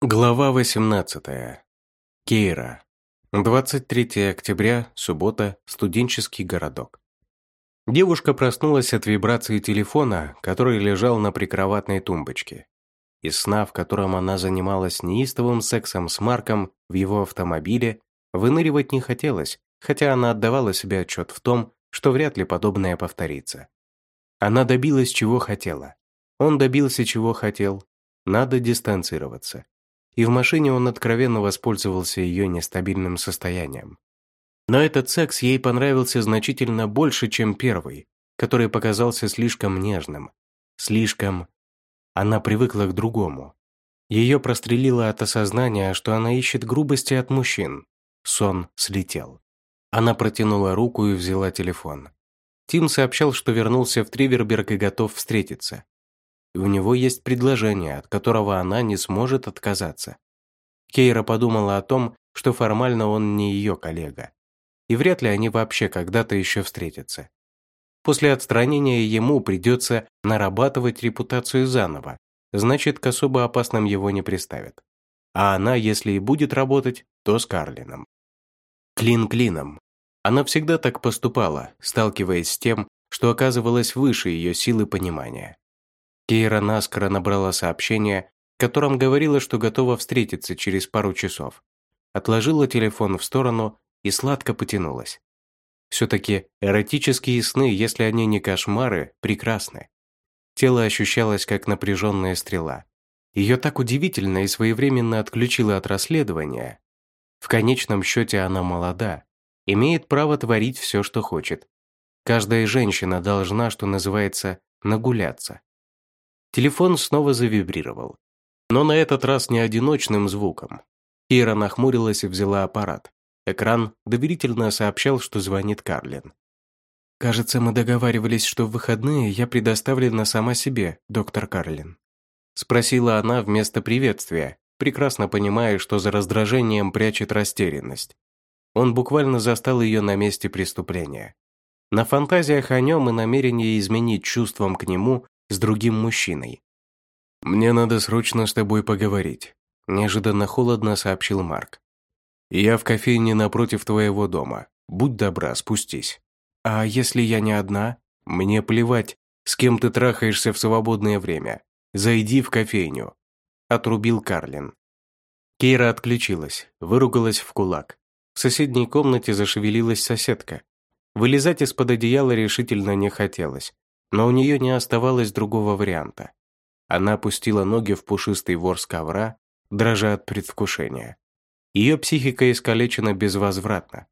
Глава 18. Кейра. 23 октября, суббота, студенческий городок. Девушка проснулась от вибрации телефона, который лежал на прикроватной тумбочке. Из сна, в котором она занималась неистовым сексом с Марком в его автомобиле, выныривать не хотелось, хотя она отдавала себе отчет в том, что вряд ли подобное повторится. Она добилась, чего хотела. Он добился, чего хотел. Надо дистанцироваться и в машине он откровенно воспользовался ее нестабильным состоянием. Но этот секс ей понравился значительно больше, чем первый, который показался слишком нежным, слишком... Она привыкла к другому. Ее прострелило от осознания, что она ищет грубости от мужчин. Сон слетел. Она протянула руку и взяла телефон. Тим сообщал, что вернулся в Триверберг и готов встретиться и у него есть предложение, от которого она не сможет отказаться. Кейра подумала о том, что формально он не ее коллега, и вряд ли они вообще когда-то еще встретятся. После отстранения ему придется нарабатывать репутацию заново, значит, к особо опасным его не приставят. А она, если и будет работать, то с Карлином. Клин клином. Она всегда так поступала, сталкиваясь с тем, что оказывалось выше ее силы понимания. Кейра наскоро набрала сообщение, в котором говорила, что готова встретиться через пару часов. Отложила телефон в сторону и сладко потянулась. Все-таки эротические сны, если они не кошмары, прекрасны. Тело ощущалось как напряженная стрела. Ее так удивительно и своевременно отключило от расследования. В конечном счете она молода, имеет право творить все, что хочет. Каждая женщина должна, что называется, нагуляться. Телефон снова завибрировал. Но на этот раз не одиночным звуком. Кира нахмурилась и взяла аппарат. Экран доверительно сообщал, что звонит Карлин. «Кажется, мы договаривались, что в выходные я предоставлена сама себе, доктор Карлин». Спросила она вместо приветствия, прекрасно понимая, что за раздражением прячет растерянность. Он буквально застал ее на месте преступления. На фантазиях о нем и намерении изменить чувством к нему с другим мужчиной. «Мне надо срочно с тобой поговорить», – неожиданно холодно сообщил Марк. «Я в кофейне напротив твоего дома. Будь добра, спустись». «А если я не одна?» «Мне плевать, с кем ты трахаешься в свободное время. Зайди в кофейню», – отрубил Карлин. Кейра отключилась, выругалась в кулак. В соседней комнате зашевелилась соседка. Вылезать из-под одеяла решительно не хотелось но у нее не оставалось другого варианта. Она опустила ноги в пушистый ворс ковра, дрожа от предвкушения. Ее психика искалечена безвозвратно.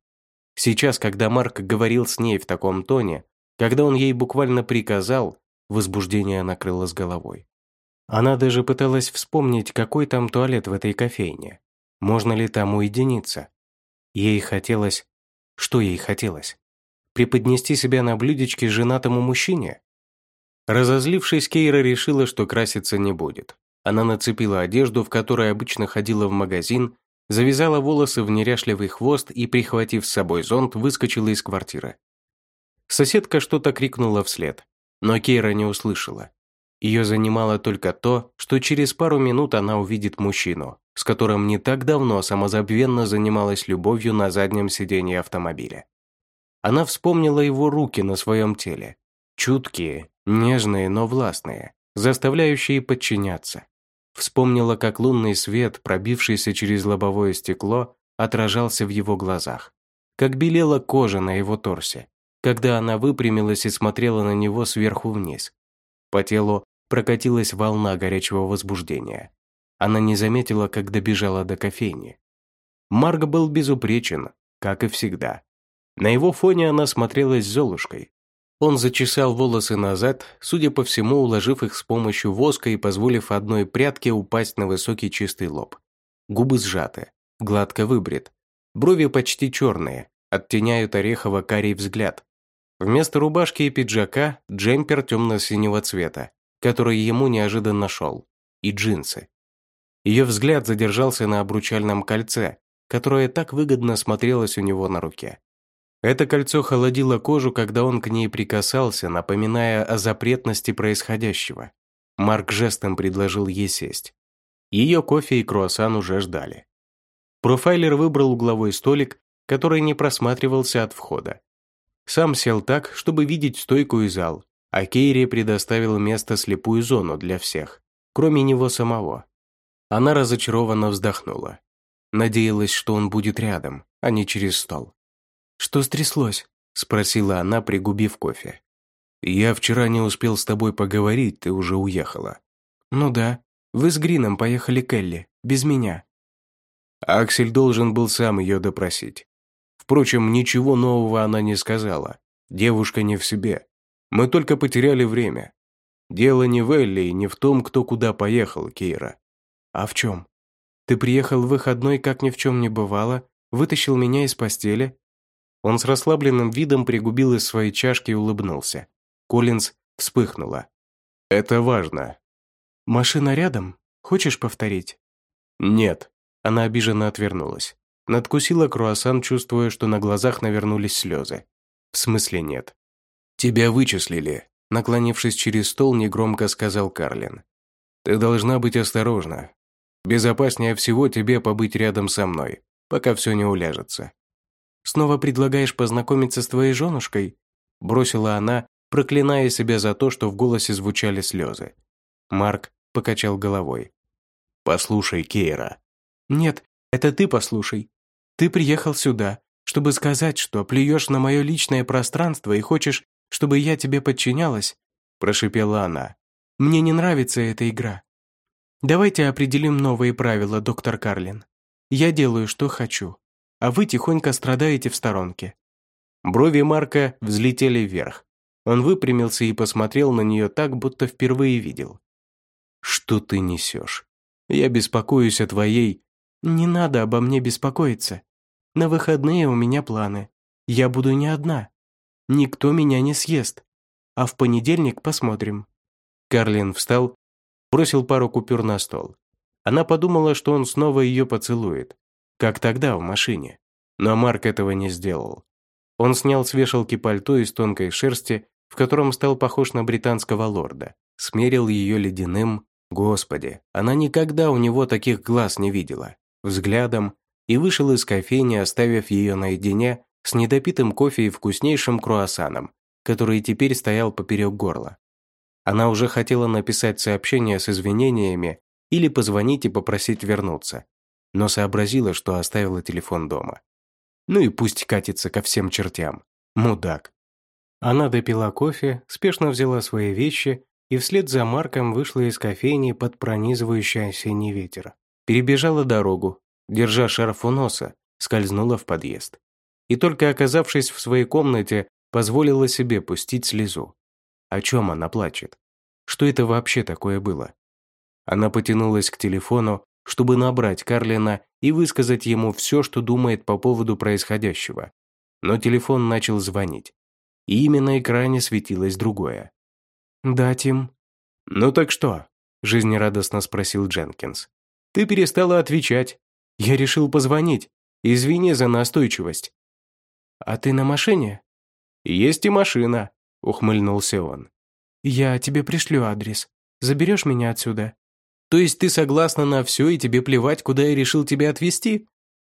Сейчас, когда Марк говорил с ней в таком тоне, когда он ей буквально приказал, возбуждение накрыло с головой. Она даже пыталась вспомнить, какой там туалет в этой кофейне. Можно ли там уединиться? Ей хотелось... Что ей хотелось? Преподнести себя на блюдечке женатому мужчине? Разозлившись, Кейра решила, что краситься не будет. Она нацепила одежду, в которой обычно ходила в магазин, завязала волосы в неряшливый хвост и, прихватив с собой зонт, выскочила из квартиры. Соседка что-то крикнула вслед, но Кейра не услышала. Ее занимало только то, что через пару минут она увидит мужчину, с которым не так давно самозабвенно занималась любовью на заднем сиденье автомобиля. Она вспомнила его руки на своем теле, чуткие, Нежные, но властные, заставляющие подчиняться. Вспомнила, как лунный свет, пробившийся через лобовое стекло, отражался в его глазах. Как белела кожа на его торсе, когда она выпрямилась и смотрела на него сверху вниз. По телу прокатилась волна горячего возбуждения. Она не заметила, как добежала до кофейни. Марк был безупречен, как и всегда. На его фоне она смотрелась Золушкой, он зачесал волосы назад, судя по всему, уложив их с помощью воска и позволив одной прядке упасть на высокий чистый лоб. Губы сжаты, гладко выбрит. Брови почти черные, оттеняют орехово-карий взгляд. Вместо рубашки и пиджака – джемпер темно-синего цвета, который ему неожиданно шел, и джинсы. Ее взгляд задержался на обручальном кольце, которое так выгодно смотрелось у него на руке. Это кольцо холодило кожу, когда он к ней прикасался, напоминая о запретности происходящего. Марк жестом предложил ей сесть. Ее кофе и круассан уже ждали. Профайлер выбрал угловой столик, который не просматривался от входа. Сам сел так, чтобы видеть стойку и зал, а Кейри предоставил место слепую зону для всех, кроме него самого. Она разочарованно вздохнула. Надеялась, что он будет рядом, а не через стол. «Что стряслось?» – спросила она, пригубив кофе. «Я вчера не успел с тобой поговорить, ты уже уехала». «Ну да. Вы с Грином поехали к Элли, без меня». Аксель должен был сам ее допросить. Впрочем, ничего нового она не сказала. Девушка не в себе. Мы только потеряли время. Дело не в Элли и не в том, кто куда поехал, Кейра. А в чем? Ты приехал в выходной, как ни в чем не бывало, вытащил меня из постели. Он с расслабленным видом пригубил из своей чашки и улыбнулся. Коллинз вспыхнула. «Это важно». «Машина рядом? Хочешь повторить?» «Нет». Она обиженно отвернулась. Надкусила круассан, чувствуя, что на глазах навернулись слезы. «В смысле нет?» «Тебя вычислили», наклонившись через стол, негромко сказал Карлин. «Ты должна быть осторожна. Безопаснее всего тебе побыть рядом со мной, пока все не уляжется». «Снова предлагаешь познакомиться с твоей женушкой?» Бросила она, проклиная себя за то, что в голосе звучали слезы. Марк покачал головой. «Послушай, Кейра». «Нет, это ты послушай. Ты приехал сюда, чтобы сказать, что плюешь на мое личное пространство и хочешь, чтобы я тебе подчинялась?» прошипела она. «Мне не нравится эта игра. Давайте определим новые правила, доктор Карлин. Я делаю, что хочу, а вы тихонько страдаете в сторонке». Брови Марка взлетели вверх. Он выпрямился и посмотрел на нее так, будто впервые видел. «Что ты несешь? Я беспокоюсь о твоей...» «Не надо обо мне беспокоиться. На выходные у меня планы. Я буду не одна. Никто меня не съест. А в понедельник посмотрим». Карлин встал, бросил пару купюр на стол. Она подумала, что он снова ее поцелует, как тогда в машине. Но Марк этого не сделал. Он снял с вешалки пальто из тонкой шерсти в котором стал похож на британского лорда, смерил ее ледяным, господи, она никогда у него таких глаз не видела, взглядом, и вышел из кофейни, оставив ее наедине с недопитым кофе и вкуснейшим круассаном, который теперь стоял поперек горла. Она уже хотела написать сообщение с извинениями или позвонить и попросить вернуться, но сообразила, что оставила телефон дома. Ну и пусть катится ко всем чертям. Мудак. Она допила кофе, спешно взяла свои вещи и вслед за Марком вышла из кофейни под пронизывающий осенний ветер. Перебежала дорогу, держа шарф у носа, скользнула в подъезд. И только оказавшись в своей комнате, позволила себе пустить слезу. О чем она плачет? Что это вообще такое было? Она потянулась к телефону, чтобы набрать Карлина и высказать ему все, что думает по поводу происходящего. Но телефон начал звонить и именно на экране светилось другое. «Да, Тим». «Ну так что?» – жизнерадостно спросил Дженкинс. «Ты перестала отвечать. Я решил позвонить. Извини за настойчивость». «А ты на машине?» «Есть и машина», – ухмыльнулся он. «Я тебе пришлю адрес. Заберешь меня отсюда?» «То есть ты согласна на все и тебе плевать, куда я решил тебя отвезти?»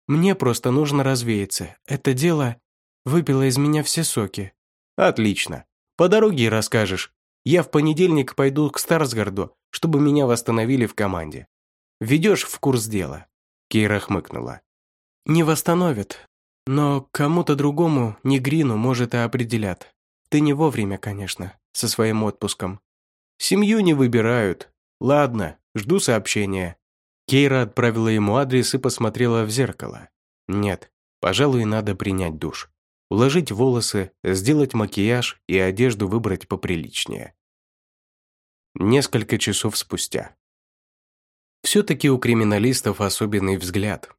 «Мне просто нужно развеяться. Это дело выпило из меня все соки. «Отлично. По дороге расскажешь. Я в понедельник пойду к Старсгарду, чтобы меня восстановили в команде. Ведешь в курс дела?» Кейра хмыкнула. «Не восстановят. Но кому-то другому, не Грину, может, и определят. Ты не вовремя, конечно, со своим отпуском. Семью не выбирают. Ладно, жду сообщения». Кейра отправила ему адрес и посмотрела в зеркало. «Нет, пожалуй, надо принять душ уложить волосы, сделать макияж и одежду выбрать поприличнее. Несколько часов спустя. Все-таки у криминалистов особенный взгляд.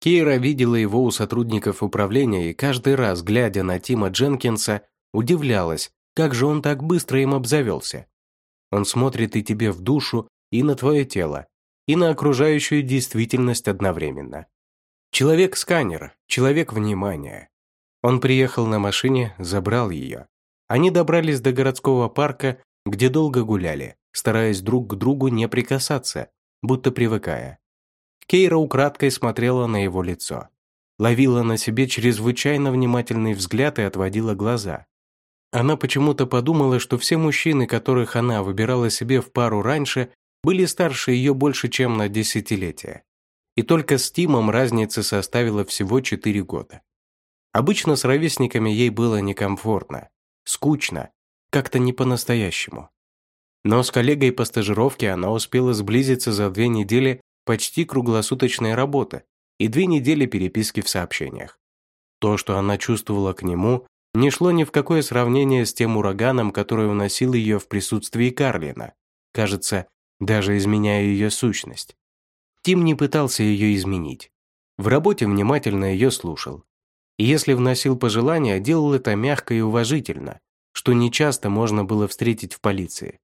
Кейра видела его у сотрудников управления и каждый раз, глядя на Тима Дженкинса, удивлялась, как же он так быстро им обзавелся. Он смотрит и тебе в душу, и на твое тело, и на окружающую действительность одновременно. Человек-сканер, человек внимания. Он приехал на машине, забрал ее. Они добрались до городского парка, где долго гуляли, стараясь друг к другу не прикасаться, будто привыкая. Кейра украдкой смотрела на его лицо. Ловила на себе чрезвычайно внимательный взгляд и отводила глаза. Она почему-то подумала, что все мужчины, которых она выбирала себе в пару раньше, были старше ее больше, чем на десятилетие. И только с Тимом разница составила всего 4 года. Обычно с ровесниками ей было некомфортно, скучно, как-то не по-настоящему. Но с коллегой по стажировке она успела сблизиться за две недели почти круглосуточной работы и две недели переписки в сообщениях. То, что она чувствовала к нему, не шло ни в какое сравнение с тем ураганом, который уносил ее в присутствии Карлина, кажется, даже изменяя ее сущность. Тим не пытался ее изменить. В работе внимательно ее слушал. И если вносил пожелания, делал это мягко и уважительно, что нечасто можно было встретить в полиции.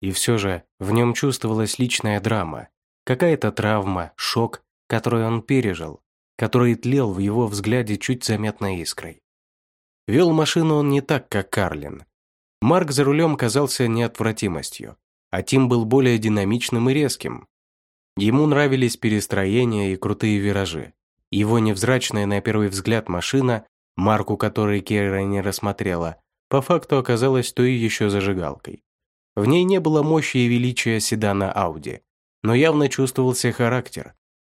И все же в нем чувствовалась личная драма, какая-то травма, шок, который он пережил, который тлел в его взгляде чуть заметной искрой. Вел машину он не так, как Карлин. Марк за рулем казался неотвратимостью, а Тим был более динамичным и резким. Ему нравились перестроения и крутые виражи. Его невзрачная на первый взгляд машина, марку которой Кера не рассмотрела, по факту оказалась той еще зажигалкой. В ней не было мощи и величия седана Ауди, но явно чувствовался характер.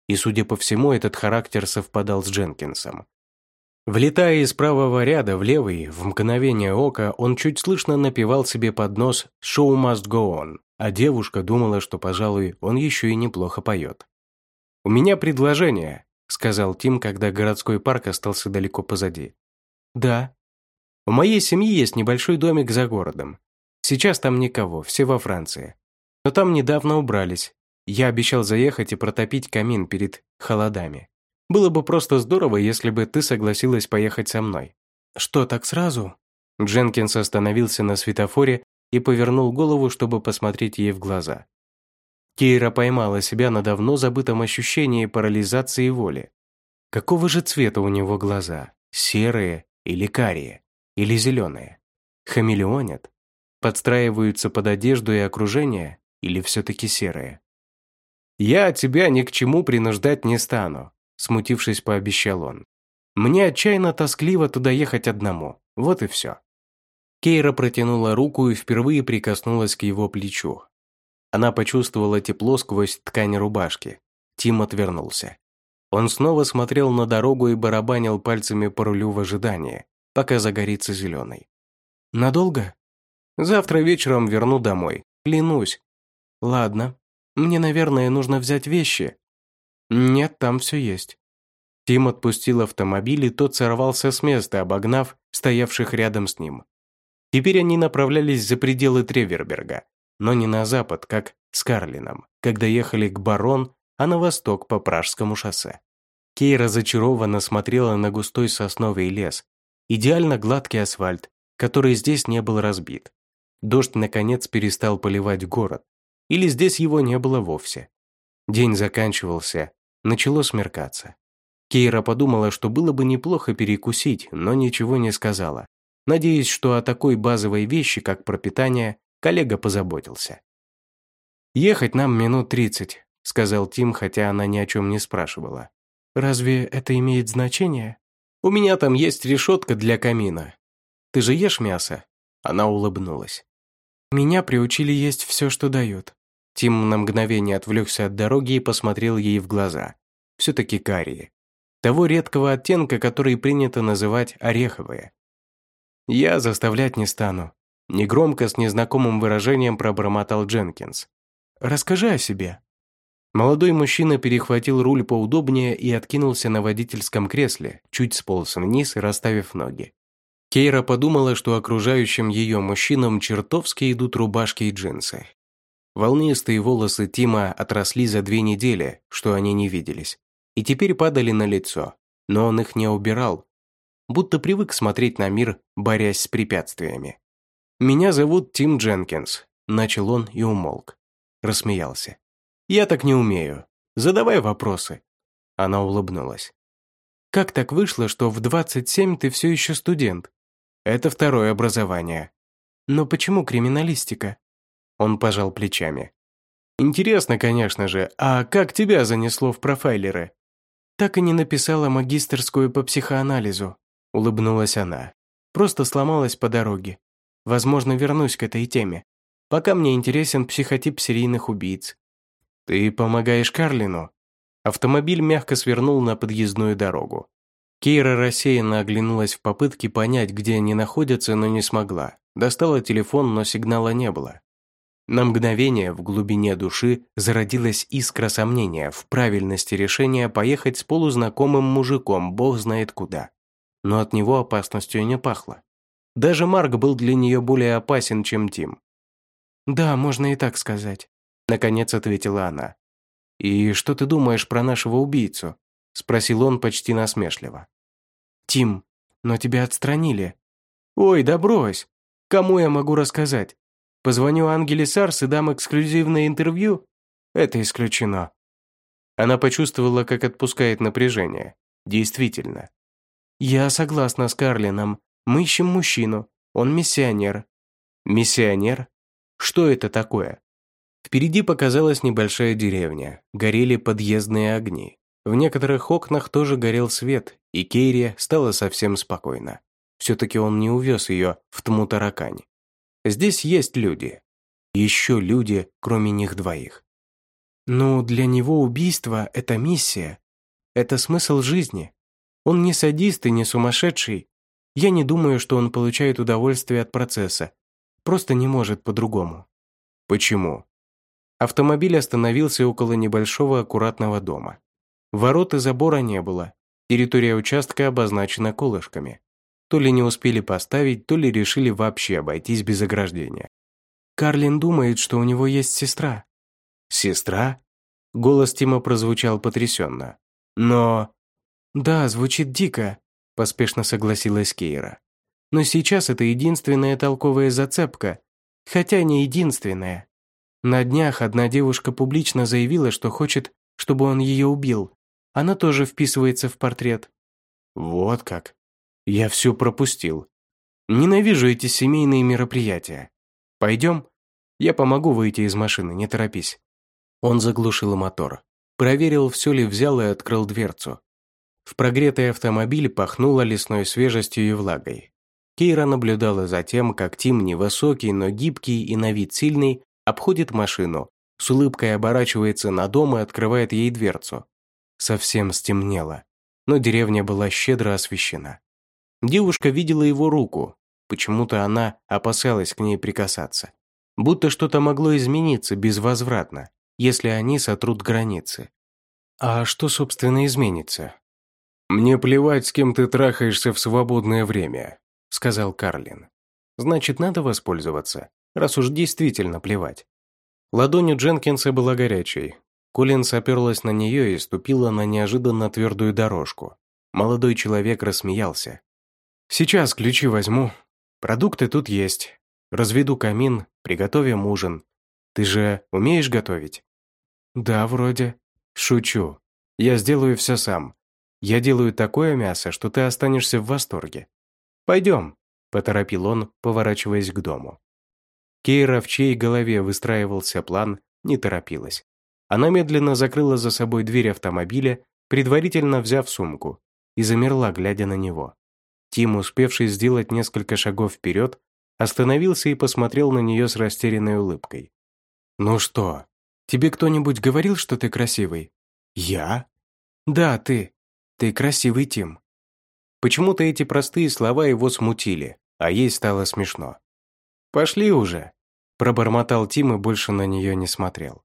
И, судя по всему, этот характер совпадал с Дженкинсом. Влетая из правого ряда в левый, в мгновение ока, он чуть слышно напевал себе под нос «Show must go on», а девушка думала, что, пожалуй, он еще и неплохо поет. «У меня предложение», — сказал Тим, когда городской парк остался далеко позади. «Да». «У моей семьи есть небольшой домик за городом. Сейчас там никого, все во Франции. Но там недавно убрались. Я обещал заехать и протопить камин перед холодами. Было бы просто здорово, если бы ты согласилась поехать со мной». «Что, так сразу?» Дженкинс остановился на светофоре и повернул голову, чтобы посмотреть ей в глаза. Кейра поймала себя на давно забытом ощущении парализации воли. Какого же цвета у него глаза? Серые или карие? Или зеленые? Хамелеонят? Подстраиваются под одежду и окружение? Или все-таки серые? «Я тебя ни к чему принуждать не стану», смутившись, пообещал он. «Мне отчаянно тоскливо туда ехать одному. Вот и все». Кейра протянула руку и впервые прикоснулась к его плечу. Она почувствовала тепло сквозь ткань рубашки. Тим отвернулся. Он снова смотрел на дорогу и барабанил пальцами по рулю в ожидании, пока загорится зеленый. «Надолго?» «Завтра вечером верну домой. Клянусь». «Ладно. Мне, наверное, нужно взять вещи. «Нет, там все есть». Тим отпустил автомобиль, и тот сорвался с места, обогнав стоявших рядом с ним. Теперь они направлялись за пределы Треверберга, но не на запад, как с Карлином, когда ехали к Барон, а на восток по Пражскому шоссе. Кей разочарованно смотрела на густой сосновый лес, идеально гладкий асфальт, который здесь не был разбит. Дождь, наконец, перестал поливать город, или здесь его не было вовсе. День заканчивался, Начало смеркаться. Кейра подумала, что было бы неплохо перекусить, но ничего не сказала, надеясь, что о такой базовой вещи, как пропитание, коллега позаботился. «Ехать нам минут тридцать», — сказал Тим, хотя она ни о чем не спрашивала. «Разве это имеет значение? У меня там есть решетка для камина. Ты же ешь мясо?» Она улыбнулась. «Меня приучили есть все, что дают. Тим на мгновение отвлекся от дороги и посмотрел ей в глаза. Все-таки карие. Того редкого оттенка, который принято называть ореховые. «Я заставлять не стану», – негромко с незнакомым выражением пробормотал Дженкинс. «Расскажи о себе». Молодой мужчина перехватил руль поудобнее и откинулся на водительском кресле, чуть сполз вниз, расставив ноги. Кейра подумала, что окружающим ее мужчинам чертовски идут рубашки и джинсы. Волнистые волосы Тима отросли за две недели, что они не виделись, и теперь падали на лицо, но он их не убирал, будто привык смотреть на мир, борясь с препятствиями. «Меня зовут Тим Дженкинс», – начал он и умолк. Рассмеялся. «Я так не умею. Задавай вопросы». Она улыбнулась. «Как так вышло, что в 27 ты все еще студент?» «Это второе образование». «Но почему криминалистика?» Он пожал плечами. Интересно, конечно же, а как тебя занесло в профайлеры? Так и не написала магистерскую по психоанализу, улыбнулась она. Просто сломалась по дороге. Возможно, вернусь к этой теме. Пока мне интересен психотип серийных убийц. Ты помогаешь Карлину? Автомобиль мягко свернул на подъездную дорогу. Кейра рассеянно оглянулась в попытке понять, где они находятся, но не смогла. Достала телефон, но сигнала не было. На мгновение в глубине души зародилась искра сомнения в правильности решения поехать с полузнакомым мужиком, бог знает куда. Но от него опасностью не пахло. Даже Марк был для нее более опасен, чем Тим. «Да, можно и так сказать», — наконец ответила она. «И что ты думаешь про нашего убийцу?» — спросил он почти насмешливо. «Тим, но тебя отстранили». «Ой, да брось! Кому я могу рассказать? Позвоню Ангеле Сарс и дам эксклюзивное интервью? Это исключено». Она почувствовала, как отпускает напряжение. Действительно. «Я согласна с Карлином. Мы ищем мужчину. Он миссионер». «Миссионер? Что это такое?» Впереди показалась небольшая деревня. Горели подъездные огни. В некоторых окнах тоже горел свет, и Кейри стало совсем спокойно. Все-таки он не увез ее в Тмутаракань. Здесь есть люди. Еще люди, кроме них двоих. Ну, для него убийство – это миссия. Это смысл жизни. Он не садист и не сумасшедший. Я не думаю, что он получает удовольствие от процесса. Просто не может по-другому. Почему? Автомобиль остановился около небольшого аккуратного дома. Ворот и забора не было. Территория участка обозначена колышками. То ли не успели поставить, то ли решили вообще обойтись без ограждения. Карлин думает, что у него есть сестра. Сестра? Голос Тима прозвучал потрясенно. Но... Да, звучит дико, поспешно согласилась Кейра. Но сейчас это единственная толковая зацепка, хотя не единственная. На днях одна девушка публично заявила, что хочет, чтобы он ее убил, она тоже вписывается в портрет. Вот как. Я все пропустил. Ненавижу эти семейные мероприятия. Пойдем? Я помогу выйти из машины, не торопись. Он заглушил мотор. Проверил, все ли взял и открыл дверцу. В прогретый автомобиль пахнуло лесной свежестью и влагой. Кейра наблюдала за тем, как Тим невысокий, но гибкий и на вид сильный обходит машину, с улыбкой оборачивается на дом и открывает ей дверцу совсем стемнело, но деревня была щедро освещена. Девушка видела его руку, почему-то она опасалась к ней прикасаться. Будто что-то могло измениться безвозвратно, если они сотрут границы. А что, собственно, изменится? «Мне плевать, с кем ты трахаешься в свободное время», — сказал Карлин. «Значит, надо воспользоваться, раз уж действительно плевать». Ладонь у Дженкинса была горячей, Коллинс оперлась на нее и ступила на неожиданно твердую дорожку. Молодой человек рассмеялся. «Сейчас ключи возьму. Продукты тут есть. Разведу камин, приготовим ужин. Ты же умеешь готовить?» «Да, вроде». «Шучу. Я сделаю все сам. Я делаю такое мясо, что ты останешься в восторге. Пойдем», – поторопил он, поворачиваясь к дому. Кейра, в чьей голове выстраивался план, не торопилась. Она медленно закрыла за собой дверь автомобиля, предварительно взяв сумку, и замерла, глядя на него. Тим, успевший сделать несколько шагов вперед, остановился и посмотрел на нее с растерянной улыбкой. «Ну что, тебе кто-нибудь говорил, что ты красивый?» «Я?» «Да, ты. Ты красивый, Тим». Почему-то эти простые слова его смутили, а ей стало смешно. «Пошли уже», – пробормотал Тим и больше на нее не смотрел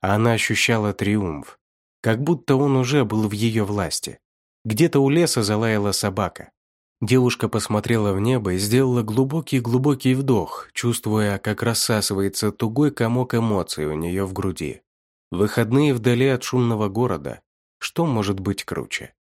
а она ощущала триумф, как будто он уже был в ее власти. Где-то у леса залаяла собака. Девушка посмотрела в небо и сделала глубокий-глубокий вдох, чувствуя, как рассасывается тугой комок эмоций у нее в груди. Выходные вдали от шумного города. Что может быть круче?